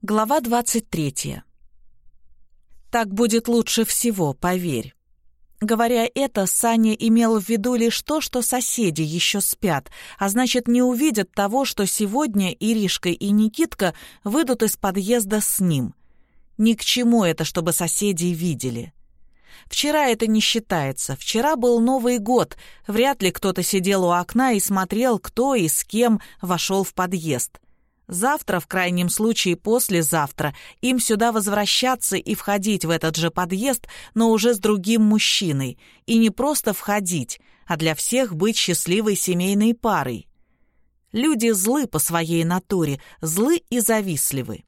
Глава 23. «Так будет лучше всего, поверь». Говоря это, Саня имел в виду лишь то, что соседи еще спят, а значит, не увидят того, что сегодня Иришка и Никитка выйдут из подъезда с ним. Ни к чему это, чтобы соседи видели. Вчера это не считается. Вчера был Новый год. Вряд ли кто-то сидел у окна и смотрел, кто и с кем вошел в подъезд. Завтра, в крайнем случае послезавтра, им сюда возвращаться и входить в этот же подъезд, но уже с другим мужчиной. И не просто входить, а для всех быть счастливой семейной парой. Люди злы по своей натуре, злы и завистливы.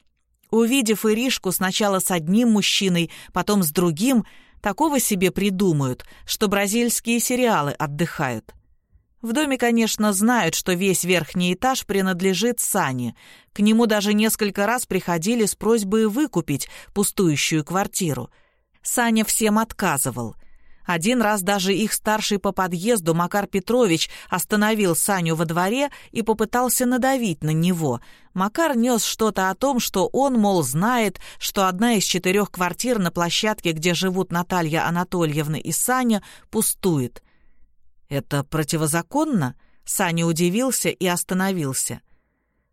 Увидев Иришку сначала с одним мужчиной, потом с другим, такого себе придумают, что бразильские сериалы отдыхают. В доме, конечно, знают, что весь верхний этаж принадлежит Сане. К нему даже несколько раз приходили с просьбой выкупить пустующую квартиру. Саня всем отказывал. Один раз даже их старший по подъезду Макар Петрович остановил Саню во дворе и попытался надавить на него. Макар нес что-то о том, что он, мол, знает, что одна из четырех квартир на площадке, где живут Наталья Анатольевна и Саня, пустует — «Это противозаконно?» Саня удивился и остановился.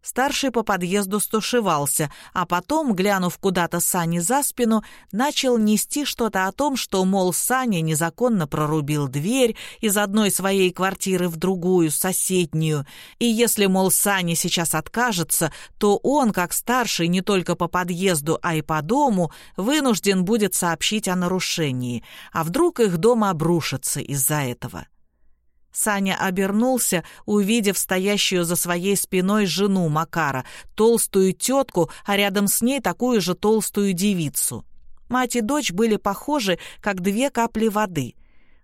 Старший по подъезду стушевался, а потом, глянув куда-то Сане за спину, начал нести что-то о том, что, мол, Саня незаконно прорубил дверь из одной своей квартиры в другую, соседнюю, и если, мол, Саня сейчас откажется, то он, как старший не только по подъезду, а и по дому, вынужден будет сообщить о нарушении, а вдруг их дом обрушится из-за этого. Саня обернулся, увидев стоящую за своей спиной жену Макара, толстую тетку, а рядом с ней такую же толстую девицу. Мать и дочь были похожи, как две капли воды.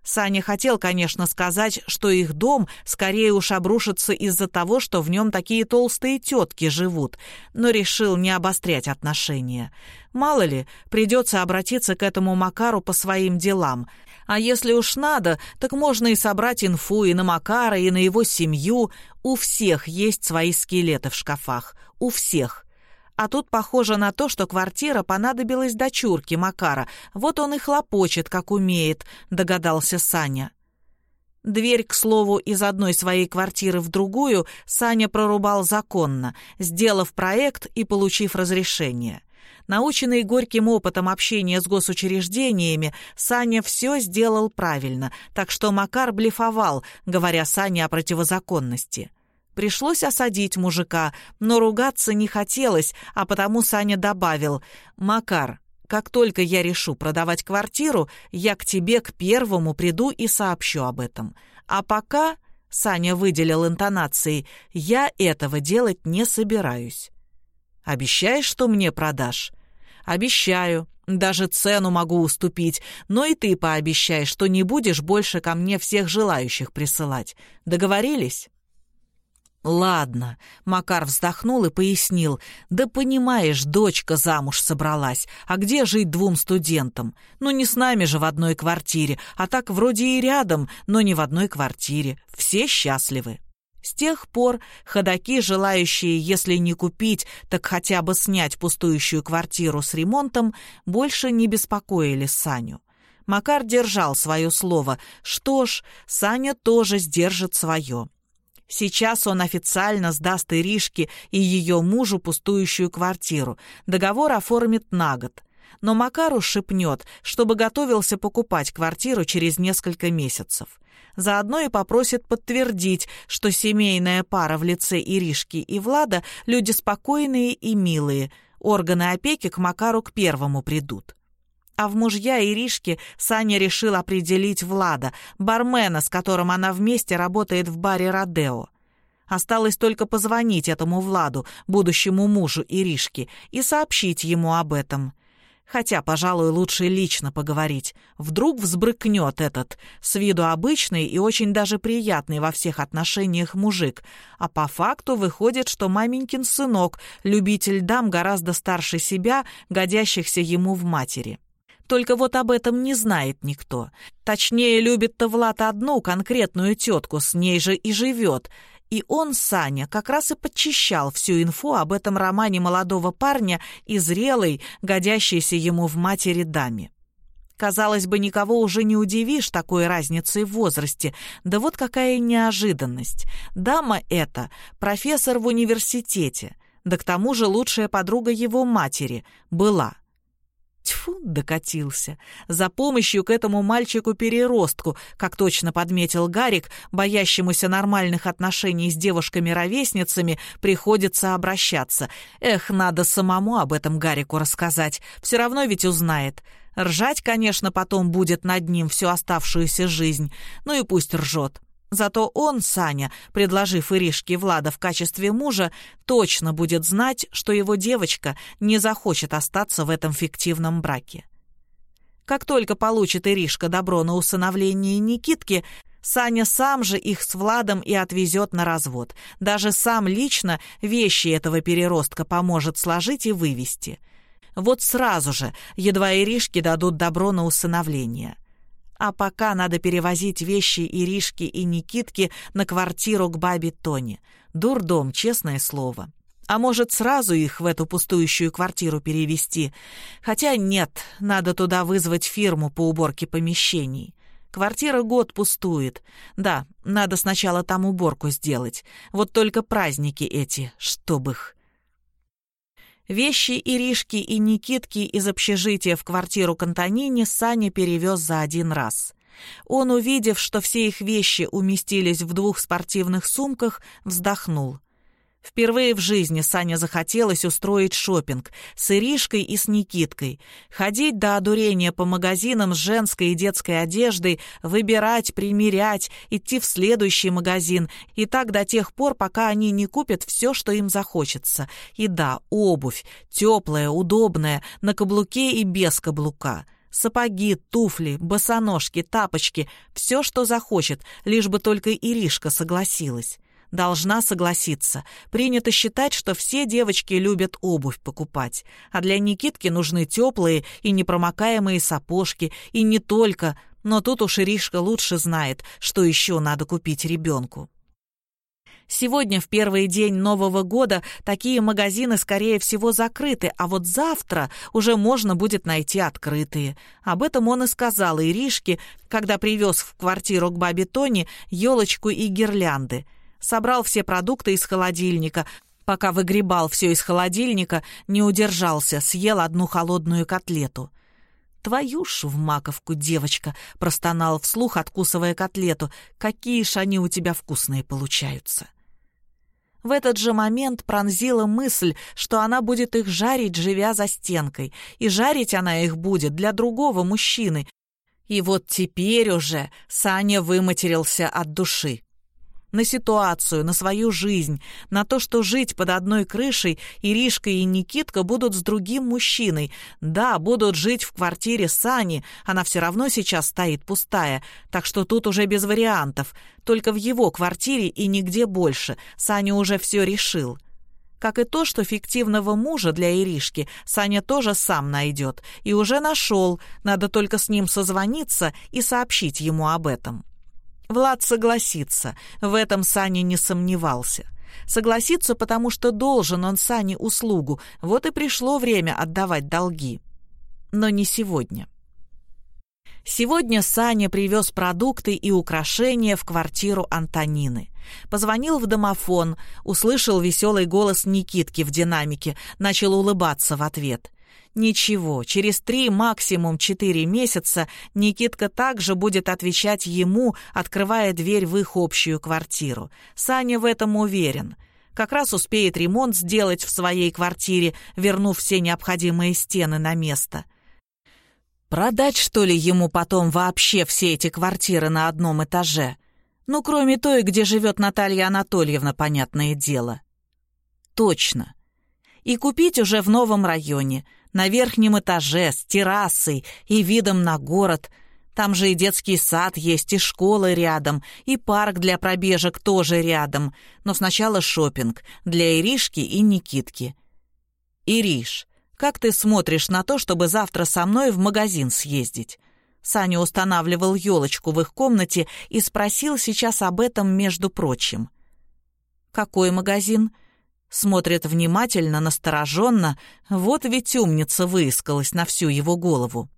Саня хотел, конечно, сказать, что их дом скорее уж обрушится из-за того, что в нем такие толстые тетки живут, но решил не обострять отношения. Мало ли, придется обратиться к этому Макару по своим делам — а если уж надо, так можно и собрать инфу и на Макара, и на его семью. У всех есть свои скелеты в шкафах. У всех. А тут похоже на то, что квартира понадобилась дочурке Макара. Вот он и хлопочет, как умеет, догадался Саня. Дверь, к слову, из одной своей квартиры в другую Саня прорубал законно, сделав проект и получив разрешение. Наученный горьким опытом общения с госучреждениями, Саня все сделал правильно, так что Макар блефовал, говоря Сане о противозаконности. Пришлось осадить мужика, но ругаться не хотелось, а потому Саня добавил «Макар, как только я решу продавать квартиру, я к тебе к первому приду и сообщу об этом. А пока...» — Саня выделил интонацией «я этого делать не собираюсь». Обещаешь, что мне продашь?» «Обещаю. Даже цену могу уступить. Но и ты пообещай, что не будешь больше ко мне всех желающих присылать. Договорились?» «Ладно», — Макар вздохнул и пояснил. «Да понимаешь, дочка замуж собралась. А где жить двум студентам? Ну, не с нами же в одной квартире, а так вроде и рядом, но не в одной квартире. Все счастливы». С тех пор ходаки, желающие, если не купить, так хотя бы снять пустующую квартиру с ремонтом, больше не беспокоили Саню. Макар держал свое слово. Что ж, Саня тоже сдержит свое. Сейчас он официально сдаст Иришке и ее мужу пустующую квартиру. Договор оформит на год. Но Макару шепнет, чтобы готовился покупать квартиру через несколько месяцев. Заодно и попросит подтвердить, что семейная пара в лице Иришки и Влада — люди спокойные и милые. Органы опеки к Макару к первому придут. А в мужья Иришки Саня решил определить Влада, бармена, с которым она вместе работает в баре «Родео». Осталось только позвонить этому Владу, будущему мужу Иришки, и сообщить ему об этом. Хотя, пожалуй, лучше лично поговорить. Вдруг взбрыкнет этот, с виду обычный и очень даже приятный во всех отношениях мужик. А по факту выходит, что маменькин сынок, любитель дам гораздо старше себя, годящихся ему в матери. Только вот об этом не знает никто. Точнее, любит-то Влад одну конкретную тетку, с ней же и живет. И он, Саня, как раз и подчищал всю инфу об этом романе молодого парня и зрелой, годящейся ему в матери даме. Казалось бы, никого уже не удивишь такой разницей в возрасте. Да вот какая неожиданность. Дама эта — профессор в университете, да к тому же лучшая подруга его матери была — Тьфу, докатился. За помощью к этому мальчику-переростку, как точно подметил Гарик, боящемуся нормальных отношений с девушками-ровесницами, приходится обращаться. Эх, надо самому об этом Гарику рассказать. Все равно ведь узнает. Ржать, конечно, потом будет над ним всю оставшуюся жизнь. Ну и пусть ржет. Зато он, Саня, предложив Иришке Влада в качестве мужа, точно будет знать, что его девочка не захочет остаться в этом фиктивном браке. Как только получит Иришка добро на усыновление Никитки, Саня сам же их с Владом и отвезет на развод. Даже сам лично вещи этого переростка поможет сложить и вывести. Вот сразу же, едва Иришке дадут добро на усыновление. А пока надо перевозить вещи Иришки и Никитки на квартиру к бабе Тоне. Дурдом, честное слово. А может, сразу их в эту пустующую квартиру перевести? Хотя нет, надо туда вызвать фирму по уборке помещений. Квартира год пустует. Да, надо сначала там уборку сделать. Вот только праздники эти, чтоб их. Вещи Иришки и Никитки из общежития в квартиру к Антонине Саня перевез за один раз. Он, увидев, что все их вещи уместились в двух спортивных сумках, вздохнул. Впервые в жизни Саня захотелось устроить шопинг с Иришкой и с Никиткой. Ходить до одурения по магазинам с женской и детской одеждой, выбирать, примерять, идти в следующий магазин. И так до тех пор, пока они не купят все, что им захочется. И да, обувь, теплая, удобная, на каблуке и без каблука. Сапоги, туфли, босоножки, тапочки — все, что захочет, лишь бы только Иришка согласилась должна согласиться. Принято считать, что все девочки любят обувь покупать, а для Никитки нужны теплые и непромокаемые сапожки, и не только, но тут уж Иришка лучше знает, что еще надо купить ребенку. Сегодня, в первый день Нового года, такие магазины, скорее всего, закрыты, а вот завтра уже можно будет найти открытые. Об этом он и сказал Иришке, когда привез в квартиру к бабе Тони елочку и гирлянды собрал все продукты из холодильника. Пока выгребал все из холодильника, не удержался, съел одну холодную котлету. «Твою ж в маковку, девочка!» — простонал вслух, откусывая котлету. «Какие ж они у тебя вкусные получаются!» В этот же момент пронзила мысль, что она будет их жарить, живя за стенкой. И жарить она их будет для другого мужчины. И вот теперь уже Саня выматерился от души на ситуацию, на свою жизнь, на то, что жить под одной крышей Иришка и Никитка будут с другим мужчиной. Да, будут жить в квартире Сани, она все равно сейчас стоит пустая, так что тут уже без вариантов. Только в его квартире и нигде больше. Саня уже все решил. Как и то, что фиктивного мужа для Иришки Саня тоже сам найдет. И уже нашел, надо только с ним созвониться и сообщить ему об этом. Влад согласится, в этом Саня не сомневался. Согласится, потому что должен он Сане услугу, вот и пришло время отдавать долги. Но не сегодня. Сегодня Саня привез продукты и украшения в квартиру Антонины. Позвонил в домофон, услышал веселый голос Никитки в динамике, начал улыбаться в ответ. Ничего, через три, максимум четыре месяца Никитка также будет отвечать ему, открывая дверь в их общую квартиру. Саня в этом уверен. Как раз успеет ремонт сделать в своей квартире, вернув все необходимые стены на место. Продать, что ли, ему потом вообще все эти квартиры на одном этаже? Ну, кроме той, где живет Наталья Анатольевна, понятное дело. Точно. И купить уже в новом районе — на верхнем этаже, с террасой и видом на город. Там же и детский сад есть, и школа рядом, и парк для пробежек тоже рядом. Но сначала шопинг для Иришки и Никитки. «Ириш, как ты смотришь на то, чтобы завтра со мной в магазин съездить?» Саня устанавливал елочку в их комнате и спросил сейчас об этом, между прочим. «Какой магазин?» Смотрит внимательно, настороженно. Вот ведь умница выискалась на всю его голову.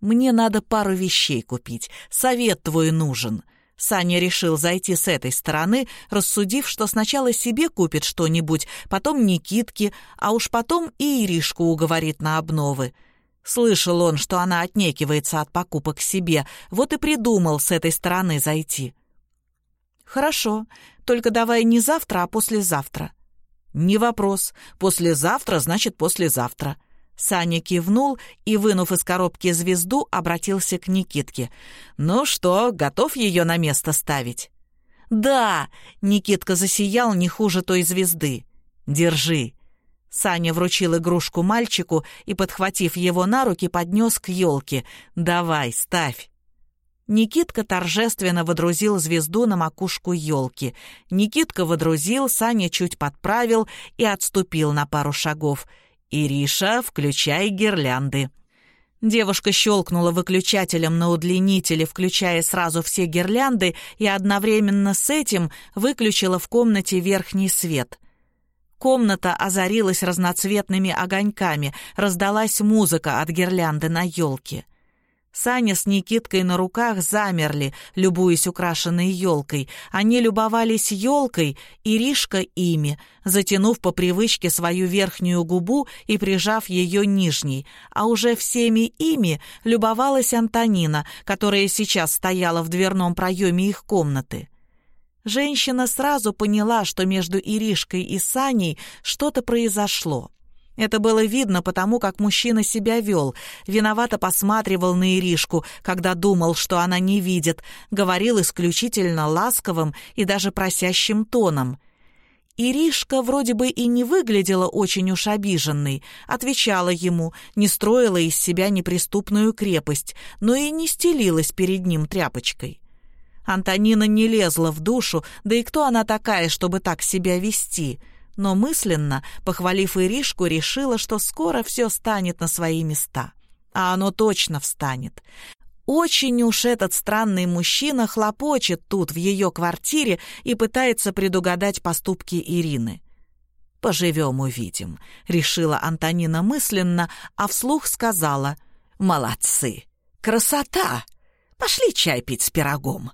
«Мне надо пару вещей купить. Совет твой нужен». Саня решил зайти с этой стороны, рассудив, что сначала себе купит что-нибудь, потом Никитке, а уж потом и Иришку уговорит на обновы. Слышал он, что она отнекивается от покупок себе, вот и придумал с этой стороны зайти. «Хорошо, только давай не завтра, а послезавтра». «Не вопрос. Послезавтра значит послезавтра». Саня кивнул и, вынув из коробки звезду, обратился к Никитке. «Ну что, готов ее на место ставить?» «Да!» — Никитка засиял не хуже той звезды. «Держи!» Саня вручил игрушку мальчику и, подхватив его на руки, поднес к елке. «Давай, ставь!» Никитка торжественно водрузил звезду на макушку елки. Никитка водрузил, Саня чуть подправил и отступил на пару шагов. «Ириша, включай гирлянды». Девушка щелкнула выключателем на удлинителе, включая сразу все гирлянды, и одновременно с этим выключила в комнате верхний свет. Комната озарилась разноцветными огоньками, раздалась музыка от гирлянды на елке. Саня с Никиткой на руках замерли, любуясь украшенной елкой. Они любовались елкой, и ими, затянув по привычке свою верхнюю губу и прижав ее нижней. А уже всеми ими любовалась Антонина, которая сейчас стояла в дверном проеме их комнаты. Женщина сразу поняла, что между Иришкой и Саней что-то произошло. Это было видно потому, как мужчина себя вел. Виновато посматривал на Иришку, когда думал, что она не видит, говорил исключительно ласковым и даже просящим тоном. Иришка вроде бы и не выглядела очень уж обиженной, отвечала ему, не строила из себя неприступную крепость, но и не стелилась перед ним тряпочкой. Антонина не лезла в душу, да и кто она такая, чтобы так себя вести — но мысленно, похвалив Иришку, решила, что скоро все станет на свои места. А оно точно встанет. Очень уж этот странный мужчина хлопочет тут, в ее квартире, и пытается предугадать поступки Ирины. «Поживем, увидим», — решила Антонина мысленно, а вслух сказала «Молодцы! Красота! Пошли чай пить с пирогом».